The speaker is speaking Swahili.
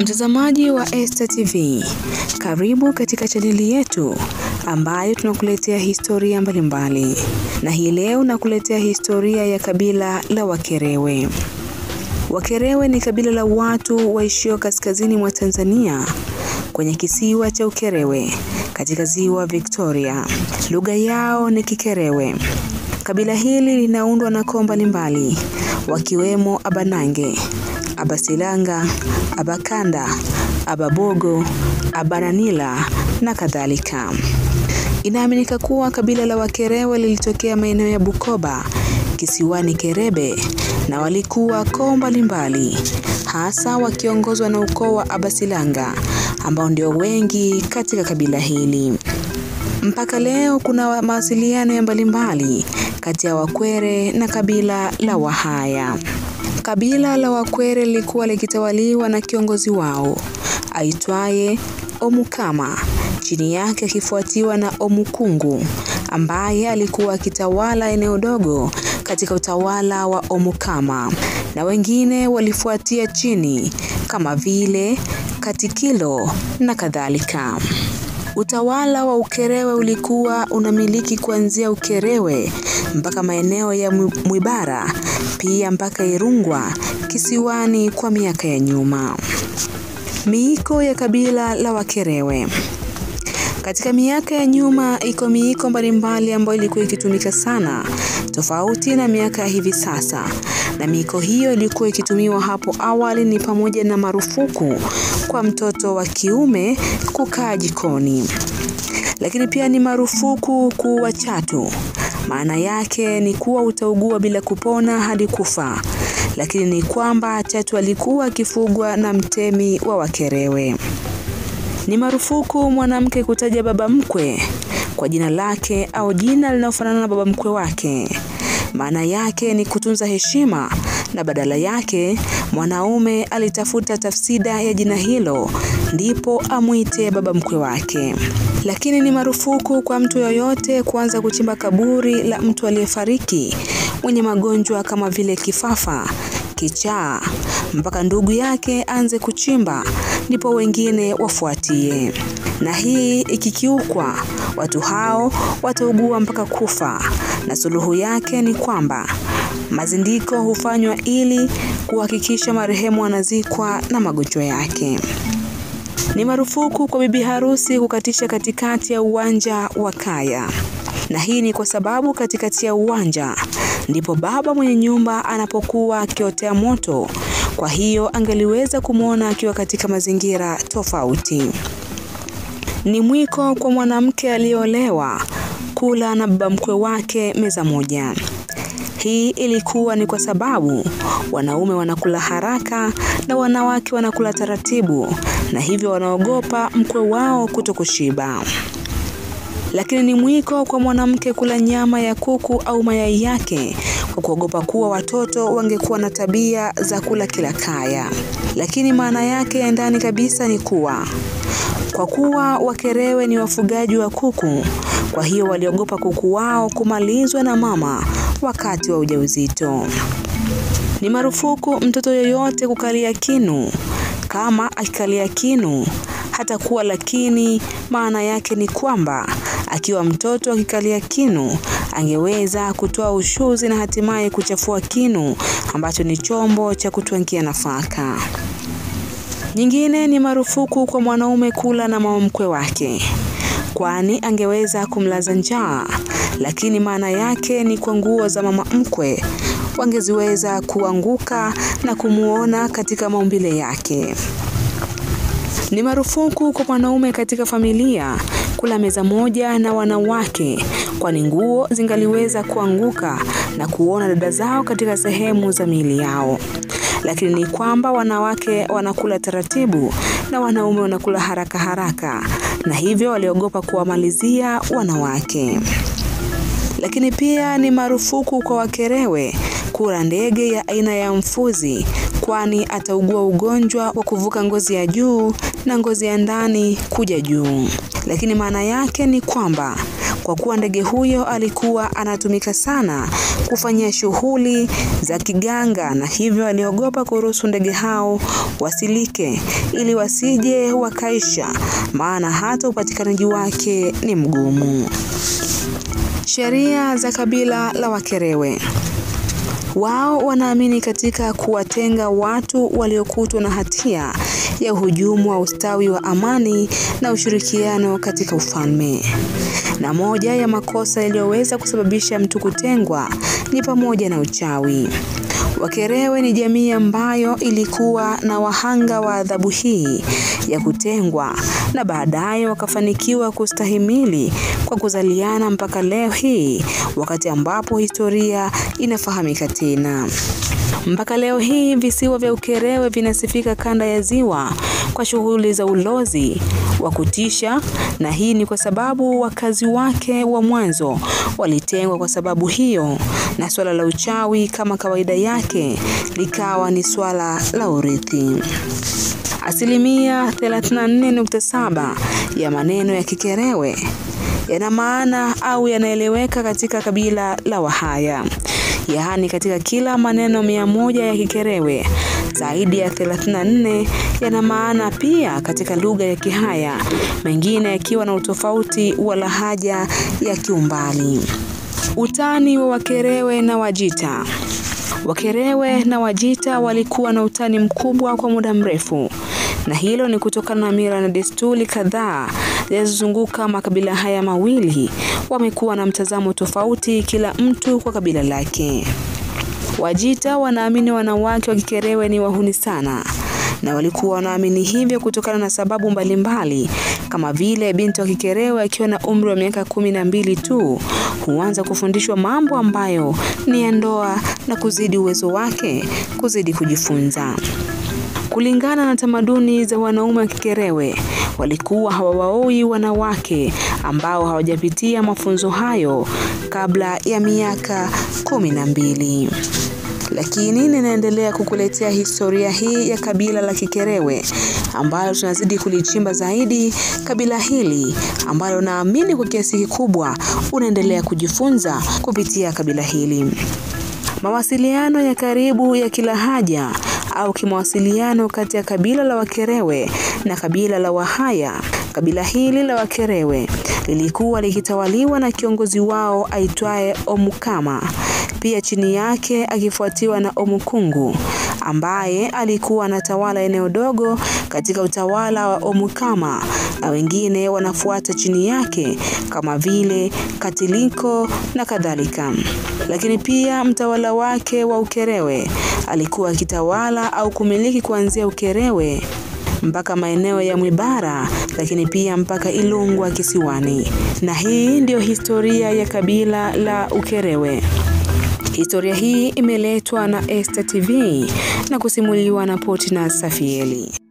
Mtazamaji wa Esta TV, karibu katika chaneli yetu ambayo tunakuletea historia mbalimbali, mbali. na hii leo nakuletea historia ya kabila la Wakerewe. Wakerewe ni kabila la watu waishio kaskazini mwa Tanzania kwenye kisiwa cha Ukerewe katika ziwa Victoria. Lugha yao ni Kikerewe. Kabila hili linaundwa na koo mbalimbali wakiwemo Abanange, Abasilanga, Abakanda, Ababogo, abaranila na kadhalika. Inaaminika kuwa kabila la Wakerewe lilitokea maeneo ya Bukoba, kisiwani Kerebe na walikuwa koo mbalimbali hasa wakiongozwa na ukoo wa Abasilanga ambao ndio wengi katika kabila hili. Mpaka leo kuna mawasiliano ya mbalimbali kati ya Wakwere na kabila la Wahaya. Kabila la Wakwere lilikuwa likitawaliwa na kiongozi wao aitwaye Omukama, chini yake akifuatiwa na Omukungu ambaye alikuwa akitawala eneo dogo katika utawala wa Omukama, na wengine walifuatia chini kama vile Katikilo na kadhalika. Utawala wa Ukerewe ulikuwa unamiliki kuanzia Ukerewe mpaka maeneo ya Mwibara, pia mpaka Irungwa kisiwani kwa miaka ya nyuma. Miiko ya kabila la Wakerewe. Katika miaka ya nyuma iko miiko mbalimbali ambayo ilikuwa ikitumika sana tofauti na miaka ya hivi sasa, na miiko hiyo ilikuwa ikitumiwa hapo awali ni pamoja na marufuku kwa mtoto wa kiume kukaa jikoni, lakini pia ni marufuku kuwa chatu. Maana yake ni kuwa utaugua bila kupona hadi kufa, lakini ni kwamba Tatu alikuwa akifugwa na mtemi wa Wakerewe. Ni marufuku mwanamke kutaja baba mkwe kwa jina lake au jina linalofanana na baba mkwe wake. Maana yake ni kutunza heshima na badala yake mwanaume alitafuta tafsida ya jina hilo ndipo amuite baba mkwe wake. Lakini ni marufuku kwa mtu yoyote kuanza kuchimba kaburi la mtu aliyefariki mwenye magonjwa kama vile kifafa, kichaa mpaka ndugu yake anze kuchimba ndipo wengine wafuatie. Na hii ikikiukwa, watu hao wataugua mpaka kufa, na suluhu yake ni kwamba mazindiko hufanywa ili kuhakikisha marehemu anazikwa na magonjwa yake. Ni marufuku kwa bibi harusi kukatisha katikati ya uwanja wa kaya. Na hii ni kwa sababu katikati ya uwanja ndipo baba mwenye nyumba anapokuwa akiotea moto. Kwa hiyo angeliweza kumwona akiwa katika mazingira tofauti. Ni mwiko kwa mwanamke aliyeolewa kula na baba mkwe wake meza moja. Hii ilikuwa ni kwa sababu wanaume wanakula haraka na wanawake wanakula taratibu, na hivyo wanaogopa mkwe wao kutokushiba. Lakini ni mwiko kwa mwanamke kula nyama ya kuku au mayai yake kwa kuogopa kuwa watoto wangekuwa na tabia za kula kila kaya. Lakini maana yake ya ndani kabisa ni kuwa kwa kuwa Wakerewe ni wafugaji wa kuku, kwa hiyo waliogopa kuku wao kumalizwa na mama wakati wa ujauzito. Ni marufuku mtoto yoyote kukalia kinu. Kama akikalia kinu hata kuwa lakini maana yake ni kwamba akiwa mtoto akikalia kinu angeweza kutoa ushuzi na hatimaye kuchafua kinu ambacho ni chombo cha kutwangia nafaka. Nyingine ni marufuku kwa mwanaume kula na mama mkwe wake, kwani angeweza kumlaza njaa, lakini maana yake ni kwa nguo za mama mkwe wangeziweza kuanguka na kumuona katika maumbile yake. Ni marufuku kwa mwanaume katika familia kula meza moja na wanawake, kwani nguo zingaliweza kuanguka na kuona dada zao katika sehemu za miili yao. Lakini ni kwamba wanawake wanakula taratibu na wanaume wanakula haraka haraka, na hivyo waliogopa kuwamalizia wanawake. Lakini pia ni marufuku kwa Wakerewe kula ndege ya aina ya mfuzi, kwani ataugua ugonjwa wa kuvuka ngozi ya juu na ngozi ya ndani kuja juu. Lakini maana yake ni kwamba kwa kuwa ndege huyo alikuwa anatumika sana kufanyia shughuli za kiganga na hivyo aliogopa kuruhusu ndege hao wasilike ili wasije wakaisha maana hata upatikanaji wake ni mgumu. Sheria za kabila la Wakerewe wao wanaamini katika kuwatenga watu waliokutwa na hatia ya uhujumu wa ustawi wa amani na ushirikiano katika ufalme. Na moja ya makosa yaliyoweza kusababisha mtu kutengwa ni pamoja na uchawi. Wakerewe ni jamii ambayo ilikuwa na wahanga wa adhabu hii ya kutengwa na baadaye wakafanikiwa kustahimili kwa kuzaliana mpaka leo hii wakati ambapo historia inafahamika tena. Mpaka leo hii visiwa vya Ukerewe vinasifika kanda ya ziwa kwa shughuli za ulozi wa kutisha na hii ni kwa sababu wakazi wake wa mwanzo walitengwa kwa sababu hiyo na swala la uchawi kama kawaida yake likawa ni swala la urithi. Asilimia 34.7 ya maneno ya Kikerewe yana maana au yanaeleweka katika kabila la Wahaya. Yaani katika kila maneno mia moja ya Kikerewe zaidi ya 34 yana maana pia katika lugha ya Kihaya, mengine yakiwa na utofauti wa lahaja ya kiumbali. Utani wa Wakerewe na Wajita. Wakerewe na Wajita walikuwa na utani mkubwa kwa muda mrefu na hilo ni kutokana na mila na desturi kadhaa zinazozunguka makabila haya mawili. Wamekuwa na mtazamo tofauti kila mtu kwa kabila lake. Wajita wanaamini wanawake wa Kikerewe ni wahuni sana na walikuwa wanaamini hivyo kutokana na sababu mbalimbali mbali, kama vile binti wa Kikerewe akiwa na umri wa miaka kumi na mbili tu huanza kufundishwa mambo ambayo ni ya ndoa na kuzidi uwezo wake kuzidi kujifunza. Kulingana na tamaduni za wanaume wa Kikerewe, walikuwa hawawaoi wanawake ambao hawajapitia mafunzo hayo kabla ya miaka kumi na mbili. Lakini ninaendelea kukuletea historia hii ya kabila la Kikerewe ambalo tunazidi kulichimba zaidi kabila hili ambalo naamini kwa kiasi kikubwa unaendelea kujifunza kupitia kabila hili. Mawasiliano ya karibu ya kila haja au kimawasiliano kati ya kabila la Wakerewe na kabila la Wahaya. Kabila hili la Wakerewe lilikuwa likitawaliwa na kiongozi wao aitwaye Omukama, pia chini yake akifuatiwa na Omukungu ambaye alikuwa anatawala eneo dogo katika utawala wa Omukama na wengine wanafuata chini yake kama vile Katiliko na kadhalika. Lakini pia mtawala wake wa Ukerewe alikuwa akitawala au kumiliki kuanzia Ukerewe mpaka maeneo ya Mwibara lakini pia mpaka Ilungwa kisiwani. Na hii ndiyo historia ya kabila la Ukerewe. Historia hii imeletwa na Esta TV na kusimuliwa na Potina Safieli.